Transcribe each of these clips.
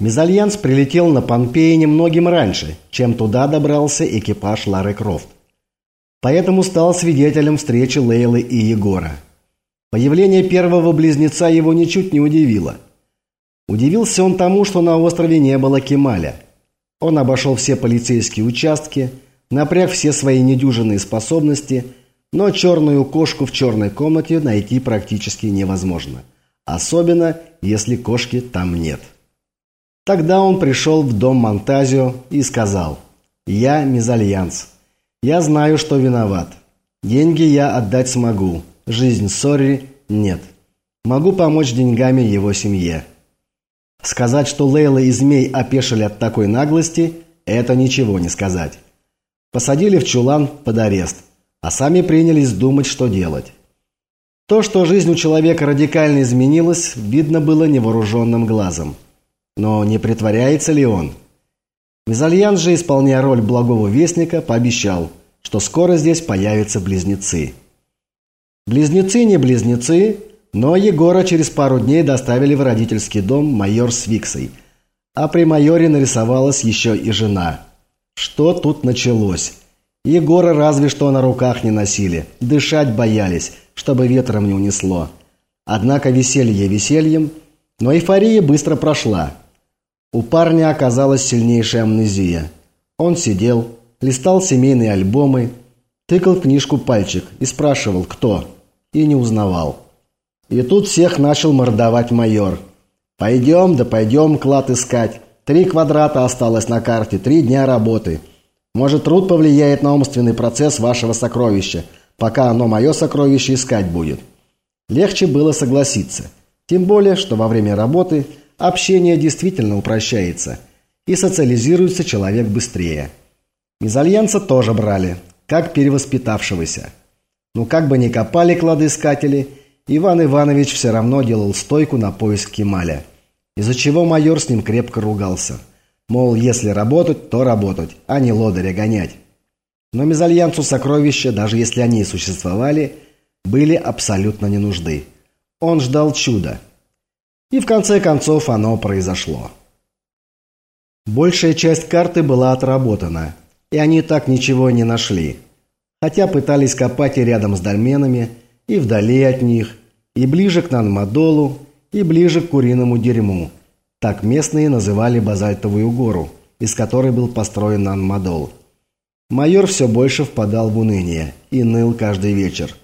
Мезальянс прилетел на Помпеи немногим раньше, чем туда добрался экипаж Лары Крофт. Поэтому стал свидетелем встречи Лейлы и Егора. Появление первого близнеца его ничуть не удивило. Удивился он тому, что на острове не было Кемаля. Он обошел все полицейские участки, напряг все свои недюжинные способности, но черную кошку в черной комнате найти практически невозможно. Особенно, если кошки там нет. Тогда он пришел в дом Монтазио и сказал «Я мезальянс. Я знаю, что виноват. Деньги я отдать смогу. Жизнь Сорри нет. Могу помочь деньгами его семье». Сказать, что Лейла и Змей опешили от такой наглости, это ничего не сказать. Посадили в чулан под арест, а сами принялись думать, что делать. То, что жизнь у человека радикально изменилась, видно было невооруженным глазом. Но не притворяется ли он? Мезальян же, исполняя роль благого вестника, пообещал, что скоро здесь появятся близнецы. Близнецы не близнецы, но Егора через пару дней доставили в родительский дом майор с Виксой. А при майоре нарисовалась еще и жена. Что тут началось? Егора разве что на руках не носили, дышать боялись, чтобы ветром не унесло. Однако веселье весельем, но эйфория быстро прошла. У парня оказалась сильнейшая амнезия. Он сидел, листал семейные альбомы, тыкал книжку пальчик и спрашивал, кто, и не узнавал. И тут всех начал мордовать майор. «Пойдем, да пойдем клад искать. Три квадрата осталось на карте, три дня работы. Может, труд повлияет на умственный процесс вашего сокровища, пока оно мое сокровище искать будет». Легче было согласиться. Тем более, что во время работы – общение действительно упрощается, и социализируется человек быстрее. Мезальянца тоже брали, как перевоспитавшегося. Но как бы ни копали кладоискатели, Иван Иванович все равно делал стойку на поиск Кемаля, из-за чего майор с ним крепко ругался. Мол, если работать, то работать, а не лодыря гонять. Но мезальянцу сокровища, даже если они и существовали, были абсолютно не нужды. Он ждал чуда – и в конце концов оно произошло. Большая часть карты была отработана, и они так ничего не нашли. Хотя пытались копать и рядом с дольменами, и вдали от них, и ближе к Нанмадолу, и ближе к куриному дерьму. Так местные называли базальтовую гору, из которой был построен Нанмадол. Майор все больше впадал в уныние и ныл каждый вечер.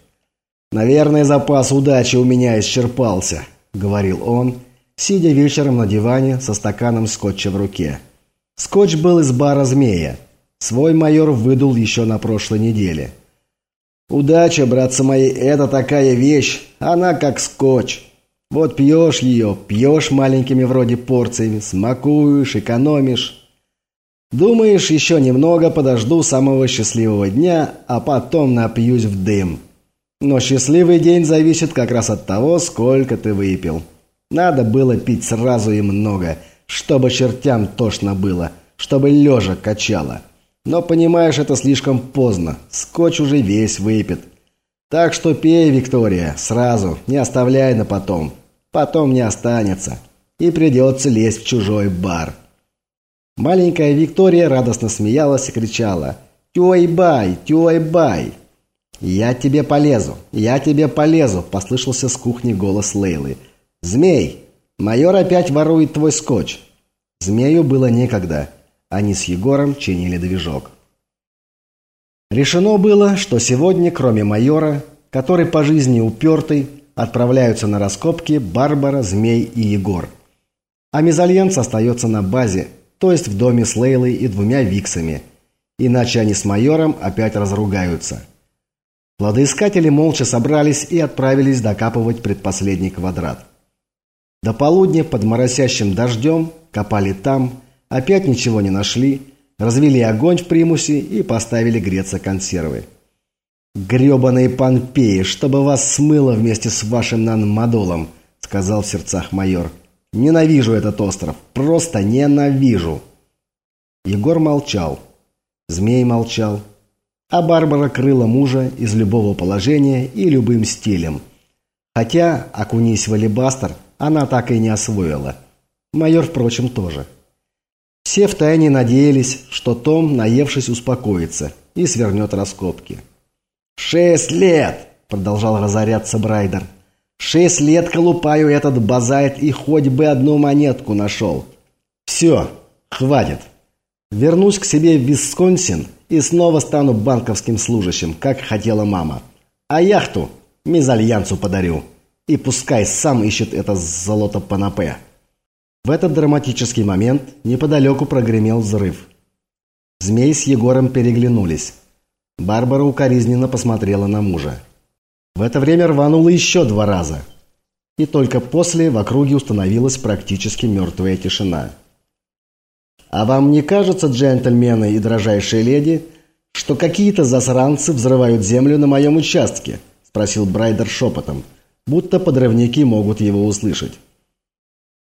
«Наверное, запас удачи у меня исчерпался», говорил он, сидя вечером на диване со стаканом скотча в руке. Скотч был из бара «Змея». Свой майор выдул еще на прошлой неделе. «Удача, братцы мои, это такая вещь, она как скотч. Вот пьешь ее, пьешь маленькими вроде порциями, смакуешь, экономишь. Думаешь, еще немного подожду самого счастливого дня, а потом напьюсь в дым». Но счастливый день зависит как раз от того, сколько ты выпил. Надо было пить сразу и много, чтобы чертям тошно было, чтобы лежа качало. Но понимаешь, это слишком поздно. Скотч уже весь выпит. Так что пей, Виктория, сразу, не оставляй на потом. Потом не останется. И придется лезть в чужой бар. Маленькая Виктория радостно смеялась и кричала «Тюай-бай! Тюай-бай!» «Я тебе полезу! Я тебе полезу!» – послышался с кухни голос Лейлы. «Змей! Майор опять ворует твой скотч!» Змею было некогда. Они с Егором чинили движок. Решено было, что сегодня, кроме майора, который по жизни упертый, отправляются на раскопки Барбара, Змей и Егор. А мезальянс остается на базе, то есть в доме с Лейлой и двумя Виксами. Иначе они с майором опять разругаются. Кладоискатели молча собрались и отправились докапывать предпоследний квадрат. До полудня под моросящим дождем копали там, опять ничего не нашли, развели огонь в примусе и поставили греться консервы. «Гребаные Помпеи, чтобы вас смыло вместе с вашим наномодолом», — сказал в сердцах майор. «Ненавижу этот остров, просто ненавижу». Егор молчал. Змей молчал. А Барбара крыла мужа из любого положения и любым стилем. Хотя, окунись в алебастер, она так и не освоила. Майор, впрочем, тоже. Все втайне надеялись, что Том, наевшись, успокоится и свернет раскопки. «Шесть лет!» – продолжал разоряться Брайдер. «Шесть лет колупаю этот базайт и хоть бы одну монетку нашел. Все, хватит. Вернусь к себе в Висконсин и снова стану банковским служащим, как хотела мама. А яхту мезальянсу подарю. И пускай сам ищет это золото Панапе». В этот драматический момент неподалеку прогремел взрыв. Змей с Егором переглянулись. Барбара укоризненно посмотрела на мужа. В это время рвануло еще два раза. И только после в округе установилась практически мертвая тишина. «А вам не кажется, джентльмены и дрожайшие леди, что какие-то засранцы взрывают землю на моем участке?» – спросил Брайдер шепотом, будто подрывники могут его услышать.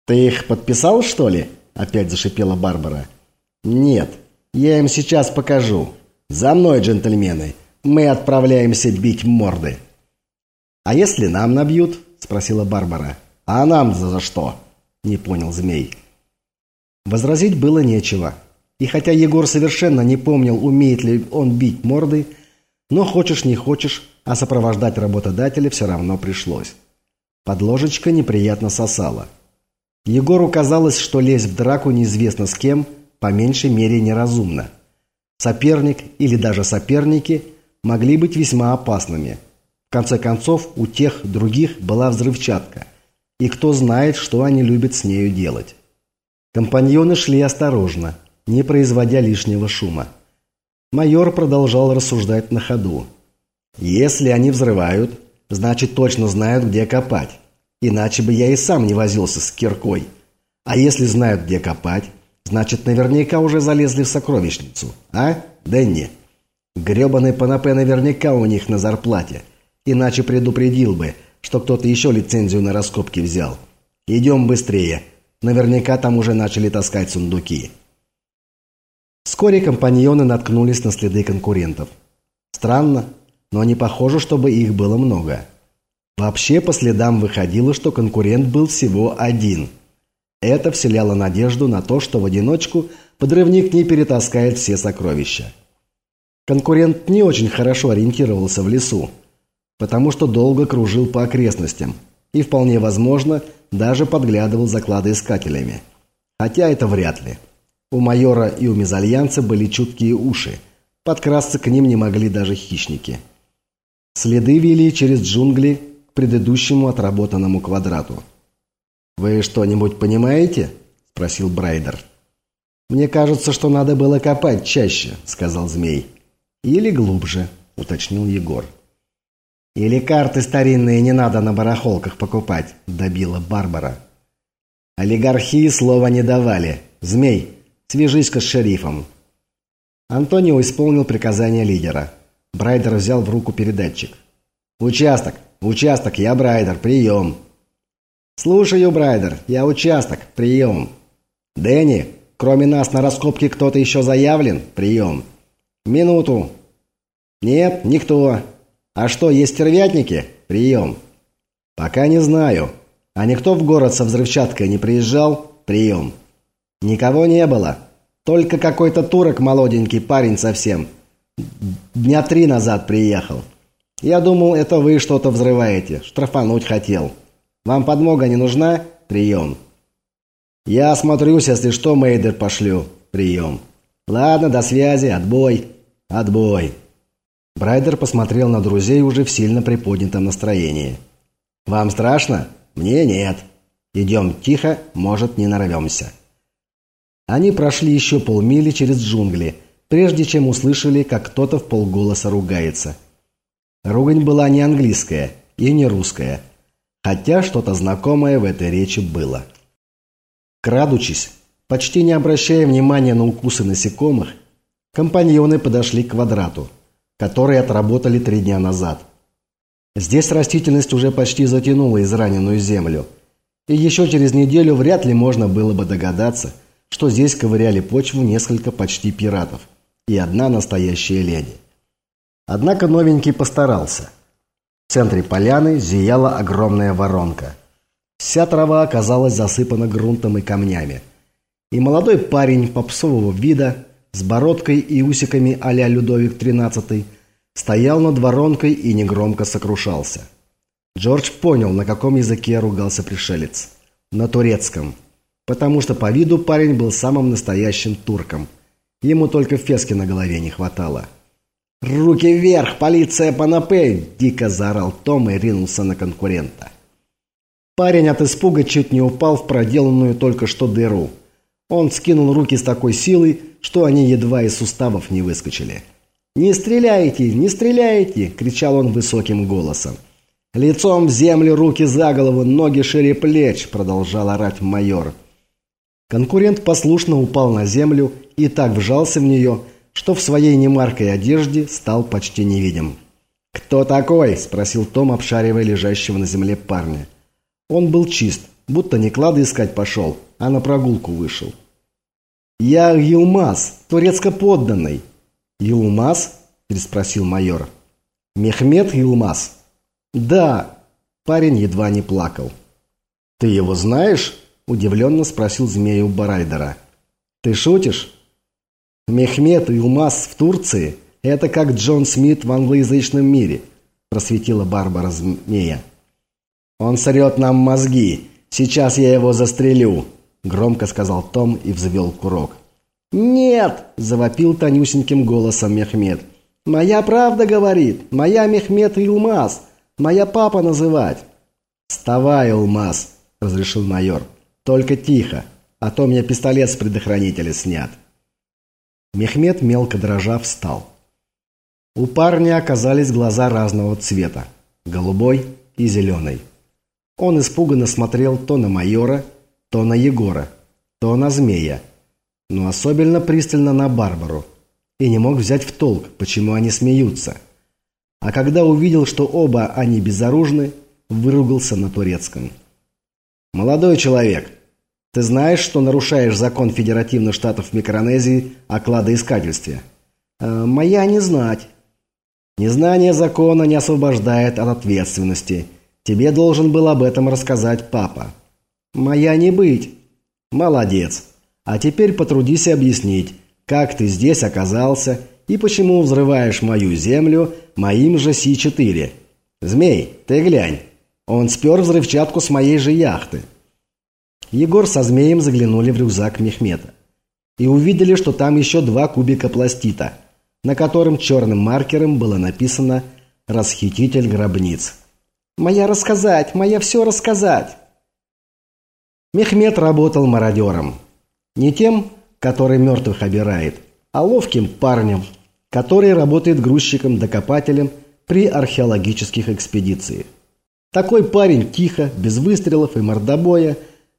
«Ты их подписал, что ли?» – опять зашипела Барбара. «Нет, я им сейчас покажу. За мной, джентльмены, мы отправляемся бить морды». «А если нам набьют?» – спросила Барбара. «А нам за что?» – не понял змей. Возразить было нечего. И хотя Егор совершенно не помнил, умеет ли он бить морды, но хочешь не хочешь, а сопровождать работодателя все равно пришлось. Подложечка неприятно сосала. Егору казалось, что лезть в драку неизвестно с кем, по меньшей мере неразумно. Соперник или даже соперники могли быть весьма опасными. В конце концов, у тех других была взрывчатка, и кто знает, что они любят с нею делать. Компаньоны шли осторожно, не производя лишнего шума. Майор продолжал рассуждать на ходу. «Если они взрывают, значит точно знают, где копать. Иначе бы я и сам не возился с киркой. А если знают, где копать, значит, наверняка уже залезли в сокровищницу. А, Дэнни? Гребаный Панапе наверняка у них на зарплате. Иначе предупредил бы, что кто-то еще лицензию на раскопки взял. Идем быстрее. Наверняка там уже начали таскать сундуки. Вскоре компаньоны наткнулись на следы конкурентов. Странно, но не похоже, чтобы их было много. Вообще по следам выходило, что конкурент был всего один. Это вселяло надежду на то, что в одиночку подрывник не перетаскает все сокровища. Конкурент не очень хорошо ориентировался в лесу, потому что долго кружил по окрестностям и, вполне возможно, даже подглядывал за кладоискателями. Хотя это вряд ли. У майора и у мезальянца были чуткие уши. Подкрасться к ним не могли даже хищники. Следы вели через джунгли предыдущему отработанному квадрату. «Вы что-нибудь понимаете?» – спросил Брайдер. «Мне кажется, что надо было копать чаще», – сказал змей. «Или глубже», – уточнил Егор. «Или карты старинные не надо на барахолках покупать», – добила Барбара. «Олигархии слова не давали. Змей, свяжись-ка с шерифом». Антонио исполнил приказание лидера. Брайдер взял в руку передатчик. «Участок! Участок, я Брайдер, прием. Слушаю, Брайдер, я участок, прием. Дэнни, кроме нас на раскопке кто-то еще заявлен? Прием. Минуту. Нет, никто. А что, есть стервятники? Прием. Пока не знаю. А никто в город со взрывчаткой не приезжал? Прием. Никого не было. Только какой-то турок молоденький парень совсем. Дня три назад приехал. «Я думал, это вы что-то взрываете. Штрафануть хотел. Вам подмога не нужна? Прием». «Я осмотрюсь, если что, Мейдер пошлю. Прием». «Ладно, до связи. Отбой. Отбой». Брайдер посмотрел на друзей уже в сильно приподнятом настроении. «Вам страшно? Мне нет. Идем тихо, может, не нарвемся». Они прошли еще полмили через джунгли, прежде чем услышали, как кто-то в полголоса ругается – Ругань была не английская и не русская, хотя что-то знакомое в этой речи было. Крадучись, почти не обращая внимания на укусы насекомых, компаньоны подошли к квадрату, который отработали три дня назад. Здесь растительность уже почти затянула израненную землю, и еще через неделю вряд ли можно было бы догадаться, что здесь ковыряли почву несколько почти пиратов и одна настоящая леди. Однако новенький постарался. В центре поляны зияла огромная воронка. Вся трава оказалась засыпана грунтом и камнями. И молодой парень попсового вида с бородкой и усиками а-ля Людовик XIII стоял над воронкой и негромко сокрушался. Джордж понял, на каком языке ругался пришелец. На турецком. Потому что по виду парень был самым настоящим турком. Ему только фески на голове не хватало. «Руки вверх! Полиция Панапей!» – дико заорал Том и ринулся на конкурента. Парень от испуга чуть не упал в проделанную только что дыру. Он скинул руки с такой силой, что они едва из суставов не выскочили. «Не стреляйте! Не стреляйте!» – кричал он высоким голосом. «Лицом в землю, руки за голову, ноги шире плеч!» – продолжал орать майор. Конкурент послушно упал на землю и так вжался в нее, что в своей немаркой одежде стал почти невидим. «Кто такой?» – спросил Том, обшаривая лежащего на земле парня. Он был чист, будто не клады искать пошел, а на прогулку вышел. «Я Юлмаз, турецко-подданный». «Юлмаз?» – переспросил майор. «Мехмед Юлмаз?» «Да». Парень едва не плакал. «Ты его знаешь?» – удивленно спросил змею Барайдера. «Ты шутишь?» «Мехмед Юлмаз в Турции – это как Джон Смит в англоязычном мире», – просветила Барбара змея. «Он сорет нам мозги. Сейчас я его застрелю», – громко сказал Том и взвел курок. «Нет!» – завопил тонюсеньким голосом Мехмед. «Моя правда говорит. Моя Мехмед Илмаз. Моя папа называть». «Вставай, Илмаз!» – разрешил майор. «Только тихо, а то мне пистолет с предохранителя снят». Мехмед, мелко дрожа, встал. У парня оказались глаза разного цвета – голубой и зеленый. Он испуганно смотрел то на майора, то на Егора, то на змея, но особенно пристально на Барбару, и не мог взять в толк, почему они смеются. А когда увидел, что оба они безоружны, выругался на турецком. «Молодой человек, ты знаешь, что нарушаешь закон Федеративных Штатов Микронезии о кладоискательстве?» «Э, «Моя не знать». «Незнание закона не освобождает от ответственности», Тебе должен был об этом рассказать папа. Моя не быть. Молодец. А теперь потрудись объяснить, как ты здесь оказался и почему взрываешь мою землю моим же Си-4. Змей, ты глянь. Он спер взрывчатку с моей же яхты. Егор со змеем заглянули в рюкзак Мехмета и увидели, что там еще два кубика пластита, на котором черным маркером было написано «Расхититель гробниц». Моя рассказать, моя все рассказать. Мехмед работал мародером. Не тем, который мертвых обирает, а ловким парнем, который работает грузчиком-докопателем при археологических экспедициях. Такой парень тихо, без выстрелов и мордобоя,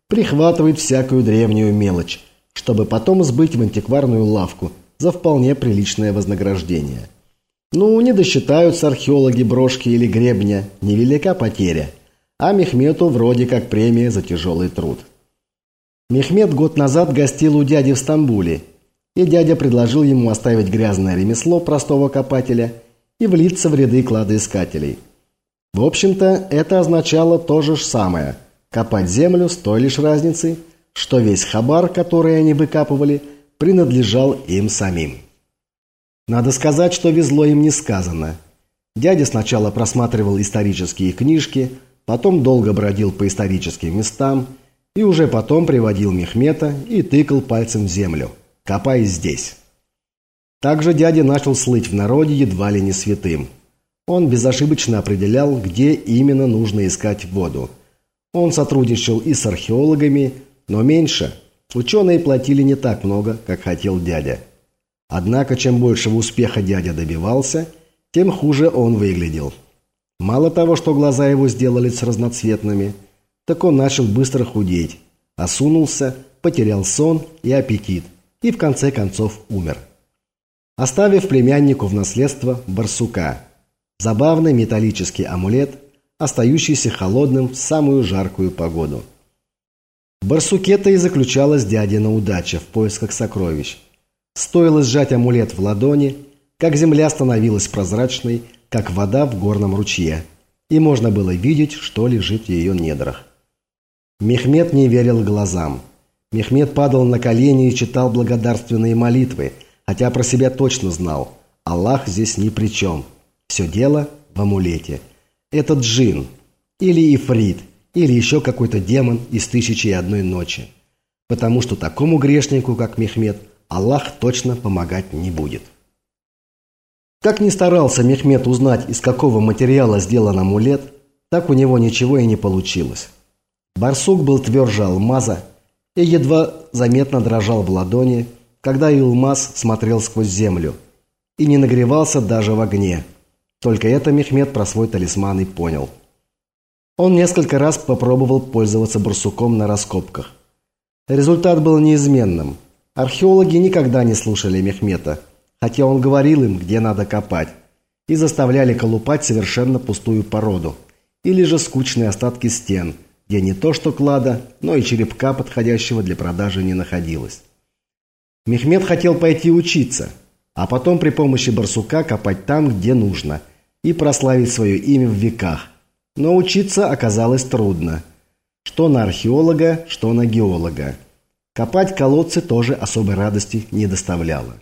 прихватывает всякую древнюю мелочь, чтобы потом сбыть в антикварную лавку за вполне приличное вознаграждение. Ну, не досчитаются археологи брошки или гребня, невелика потеря. А Мехмету вроде как премия за тяжелый труд. Мехмед год назад гостил у дяди в Стамбуле, и дядя предложил ему оставить грязное ремесло простого копателя и влиться в ряды кладоискателей. В общем-то, это означало то же самое – копать землю с той лишь разницей, что весь хабар, который они выкапывали, принадлежал им самим. Надо сказать, что везло им не сказано. Дядя сначала просматривал исторические книжки, потом долго бродил по историческим местам и уже потом приводил Мехмета и тыкал пальцем в землю. «Копай здесь». Также дядя начал слыть в народе едва ли не святым. Он безошибочно определял, где именно нужно искать воду. Он сотрудничал и с археологами, но меньше. Ученые платили не так много, как хотел дядя. Однако, чем большего успеха дядя добивался, тем хуже он выглядел. Мало того, что глаза его сделались разноцветными, так он начал быстро худеть, осунулся, потерял сон и аппетит, и в конце концов умер. Оставив племяннику в наследство барсука, забавный металлический амулет, остающийся холодным в самую жаркую погоду. В барсуке-то и заключалась дядина удача в поисках сокровищ – Стоило сжать амулет в ладони, как земля становилась прозрачной, как вода в горном ручье, и можно было видеть, что лежит в ее недрах. Мехмед не верил глазам. Мехмед падал на колени и читал благодарственные молитвы, хотя про себя точно знал. Аллах здесь ни при чем. Все дело в амулете. Это джин, или ифрит, или еще какой-то демон из «Тысячи и одной ночи». Потому что такому грешнику, как Мехмед, Аллах точно помогать не будет. Как ни старался Мехмед узнать, из какого материала сделан амулет, так у него ничего и не получилось. Барсук был тверже алмаза и едва заметно дрожал в ладони, когда Илмаз смотрел сквозь землю и не нагревался даже в огне. Только это Мехмед про свой талисман и понял. Он несколько раз попробовал пользоваться барсуком на раскопках. Результат был неизменным. Археологи никогда не слушали Мехмета, хотя он говорил им, где надо копать, и заставляли колупать совершенно пустую породу, или же скучные остатки стен – где не то что клада, но и черепка, подходящего для продажи, не находилось. Мехмед хотел пойти учиться, а потом при помощи барсука копать там, где нужно, и прославить свое имя в веках. Но учиться оказалось трудно. Что на археолога, что на геолога. Копать колодцы тоже особой радости не доставляло.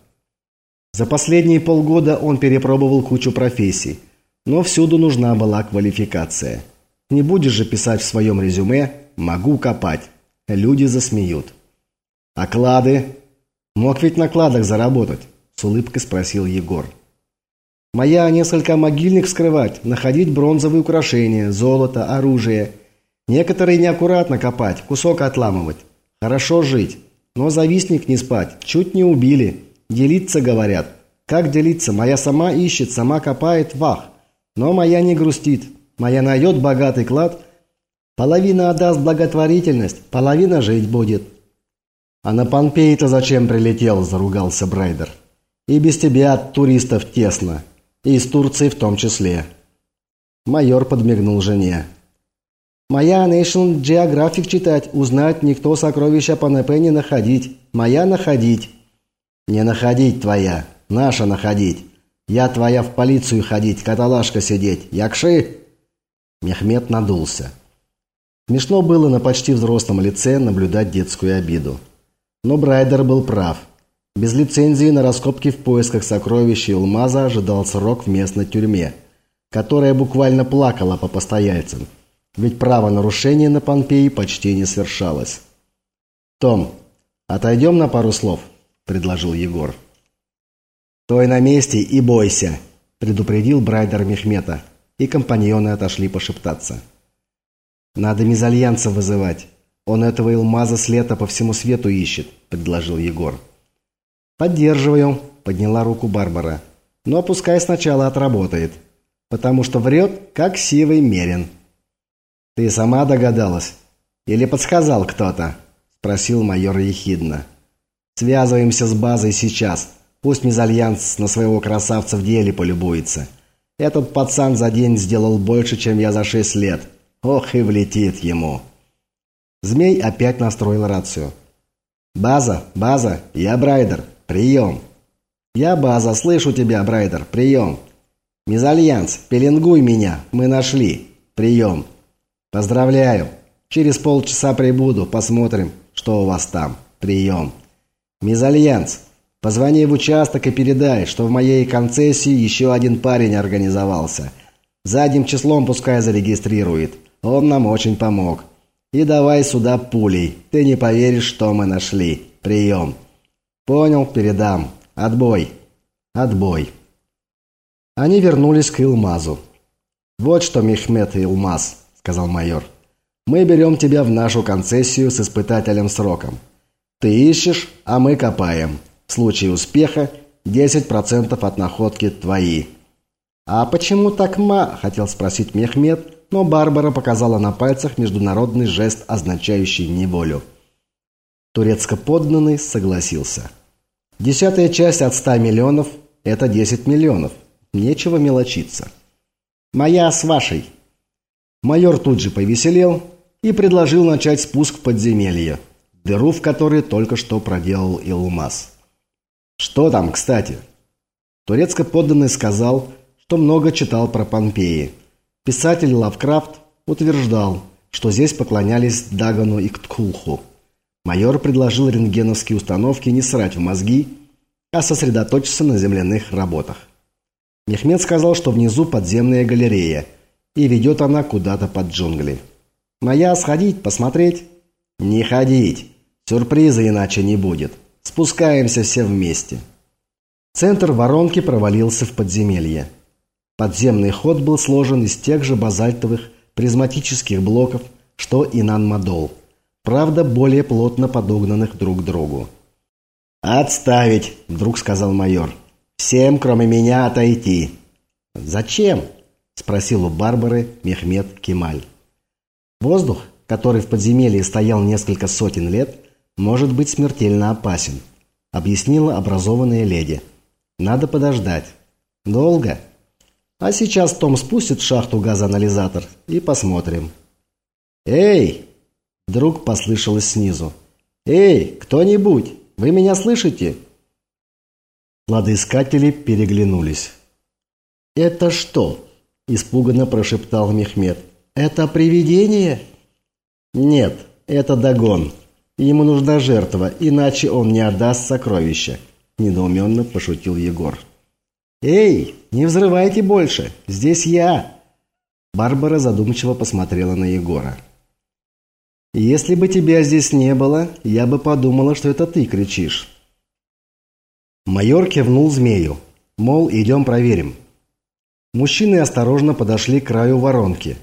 За последние полгода он перепробовал кучу профессий, но всюду нужна была квалификация – не будешь же писать в своем резюме «могу копать». Люди засмеют. «А клады?» «Мог ведь на кладах заработать?» С улыбкой спросил Егор. «Моя несколько могильник скрывать, находить бронзовые украшения, золото, оружие. Некоторые неаккуратно копать, кусок отламывать. Хорошо жить, но завистник не спать, чуть не убили. Делиться, говорят. Как делиться? Моя сама ищет, сама копает, вах. Но моя не грустит, Моя найдет богатый клад, половина отдаст благотворительность, половина жить будет. А на Помпеи-то зачем прилетел, заругался Брайдер. И без тебя от туристов тесно, и из Турции в том числе. Майор подмигнул жене. Моя National Geographic читать, узнать, никто сокровища по НП не находить. Моя находить. Не находить твоя, наша находить. Я твоя в полицию ходить, каталажка сидеть. Якши? Мехмед надулся. Смешно было на почти взрослом лице наблюдать детскую обиду. Но Брайдер был прав. Без лицензии на раскопки в поисках сокровища Илмаза ожидал срок в местной тюрьме, которая буквально плакала по постояльцам, ведь правонарушение на Помпеи почти не совершалось. «Том, отойдем на пару слов», – предложил Егор. «Стой на месте и бойся», – предупредил Брайдер Мехмета и компаньоны отошли пошептаться. «Надо мезальянса вызывать. Он этого Илмаза с лета по всему свету ищет», – предложил Егор. «Поддерживаю», – подняла руку Барбара. «Но пускай сначала отработает, потому что врет, как сивый мерин». «Ты сама догадалась? Или подсказал кто-то?» – спросил майор ехидно. «Связываемся с базой сейчас. Пусть мезальянс на своего красавца в деле полюбуется». Этот пацан за день сделал больше, чем я за шесть лет. Ох и влетит ему. Змей опять настроил рацию. «База, база, я Брайдер, прием!» «Я База, слышу тебя, Брайдер, прием!» «Мезальянс, пеленгуй меня, мы нашли, прием!» «Поздравляю! Через полчаса прибуду, посмотрим, что у вас там, прием!» «Мезальянс, Позвони в участок и передай, что в моей концессии еще один парень организовался. Задним числом пускай зарегистрирует. Он нам очень помог. И давай сюда пулей. Ты не поверишь, что мы нашли. Прием. Понял, передам. Отбой. Отбой. Они вернулись к Илмазу. «Вот что, Мехмед Илмаз», — сказал майор. «Мы берем тебя в нашу концессию с испытателем сроком. Ты ищешь, а мы копаем. В случае успеха 10% от находки твои. «А почему так ма?» – хотел спросить Мехмед, но Барбара показала на пальцах международный жест, означающий неволю. Турецко-подданный согласился. Десятая часть от 100 миллионов – это 10 миллионов. Нечего мелочиться. «Моя с вашей». Майор тут же повеселел и предложил начать спуск в подземелье, дыру в которой только что проделал Илмаз. Что там, кстати? Турецко-подданный сказал, что много читал про Помпеи. Писатель Лавкрафт утверждал, что здесь поклонялись Дагану и Ктулху. Майор предложил рентгеновские установки не срать в мозги, а сосредоточиться на земляных работах. Мехмед сказал, что внизу подземная галерея, и ведет она куда-то под джунгли. «Моя сходить, посмотреть?» «Не ходить. Сюрприза иначе не будет. Спускаемся все вместе». Центр воронки провалился в подземелье. Подземный ход был сложен из тех же базальтовых призматических блоков, что и Нанмадол, правда, более плотно подогнанных друг к другу. «Отставить!» – вдруг сказал майор. «Всем, кроме меня, отойти!» «Зачем?» – спросил у Барбары Мехмед Кемаль. Воздух, который в подземелье стоял несколько сотен лет, может быть смертельно опасен, объяснила образованная леди. Надо подождать. Долго. А сейчас Том спустит в шахту газоанализатор и посмотрим. «Эй!» Вдруг послышалось снизу. «Эй, кто-нибудь! Вы меня слышите?» Кладоискатели переглянулись. «Это что?» – испуганно прошептал Мехмед. «Это привидение?» «Нет, это Дагон. Ему нужна жертва, иначе он не отдаст сокровища», – недоуменно пошутил Егор. «Эй, не взрывайте больше! Здесь я!» Барбара задумчиво посмотрела на Егора. «Если бы тебя здесь не было, я бы подумала, что это ты кричишь». Майор кивнул змею, мол, идем проверим. Мужчины осторожно подошли к краю воронки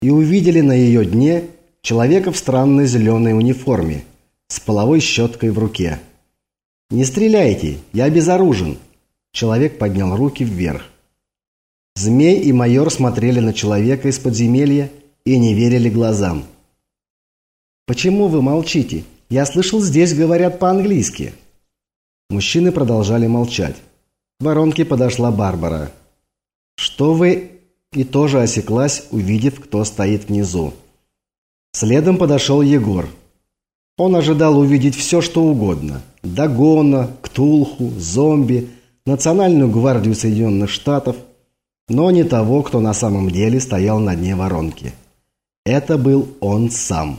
и увидели на ее дне человека в странной зеленой униформе с половой щеткой в руке. «Не стреляйте, я безоружен!» Человек поднял руки вверх. Змей и майор смотрели на человека из подземелья и не верили глазам. «Почему вы молчите? Я слышал, здесь говорят по-английски». Мужчины продолжали молчать. К воронке подошла Барбара. «Что вы...» И тоже осеклась, увидев, кто стоит внизу. Следом подошел Егор. Он ожидал увидеть все, что угодно. Дагона, Ктулху, зомби, Национальную гвардию Соединенных Штатов, но не того, кто на самом деле стоял на дне воронки. Это был он сам.